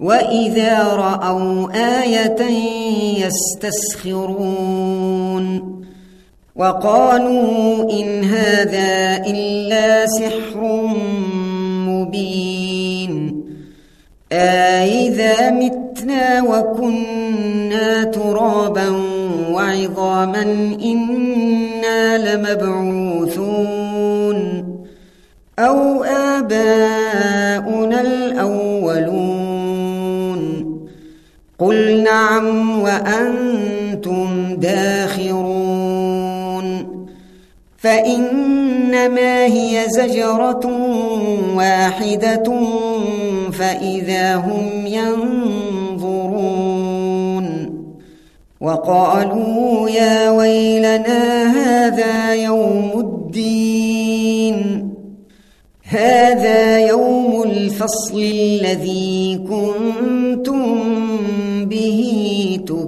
وإذا رأوا آية يستسخرون وقالوا إن هذا إلا سحر مبين أإذا متنا وكنا ترابا وعظاما إنا لمبعوثون أو آباؤنا نعم وأنتم داخرون. فإنما هي زجرة واحدة فإذا هم ينظرون. وقالوا يا ويلنا هذا يوم الدين. هذا يوم الفصل الذي كنتم به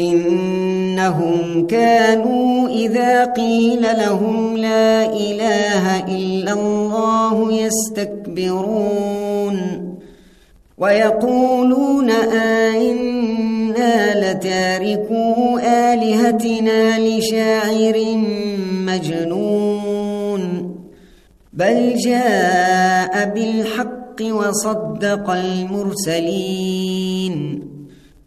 إنهم كانوا إذا قيل لهم لا إله إلا الله يستكبرون ويقولون آئنا لتاركوا آلهتنا لشاعر مجنون بل جاء بالحق وصدق المرسلين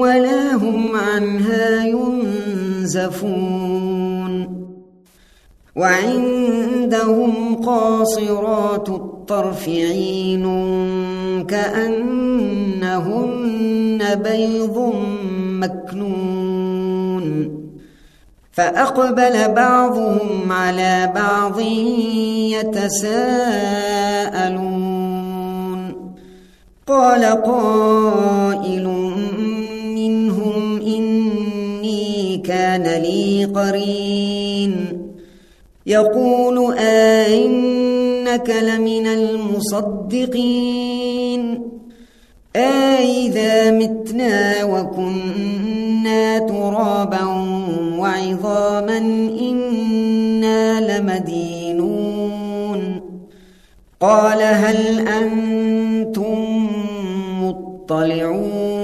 ولا هم عنها ينزفون. وعندهم قاصرات الطرف عين كأنهن بيض مكنون. فأقبل بعضهم على بعض يتساءلون. قال قائل كان لي قرين. يقول أئنك لمن المصدقين. أئذا متنا وكنا ترابا وعظاما إنا لمدينون. قال هل أنتم مطلعون؟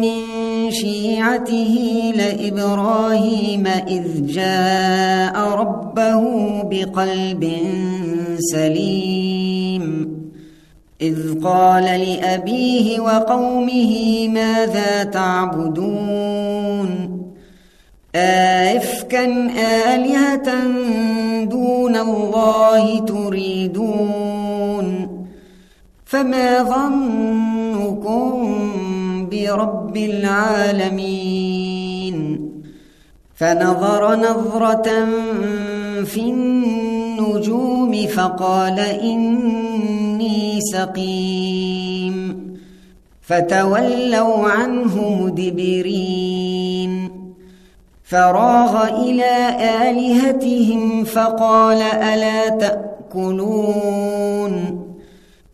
من شيعته لإبراهيم إذ جاء ربه بقلب سليم. إذ قال لأبيه وقومه ماذا تعبدون؟ آفكا آلهة دون الله تريدون؟ فما ظنكم برب العالمين. فنظر نظرة في النجوم فقال إني سقيم. فتولوا عنه مدبرين. فراغ إلى آلهتهم فقال ألا تأكلون.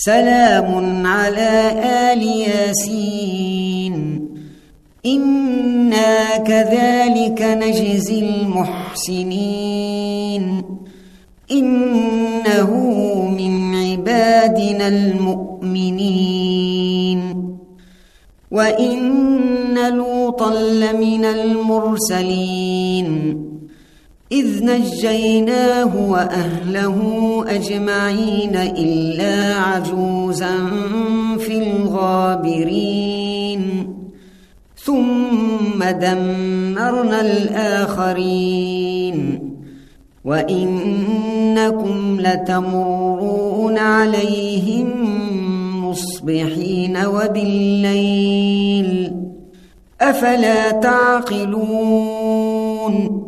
سلام على آل ياسين. إنا كذلك نجزي المحسنين. إنه من عبادنا المؤمنين. وإن لوطا لمن المرسلين. إذ نجيناه وأهله أجمعين إلا عجوزا في الغابرين. ثم دمرنا الآخرين. وإنكم لتمرون عليهم مصبحين وبالليل. أفلا تعقلون؟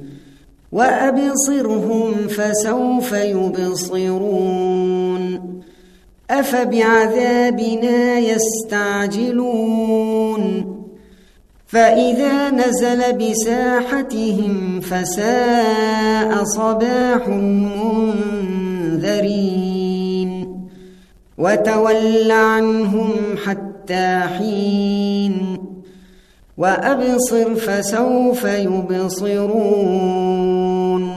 وأبصرهم فسوف يبصرون. أفبعذابنا يستعجلون. فإذا نزل بساحتهم فساء صباح منذرين وتول عنهم حتى حين. وأبصر فسوف يبصرون.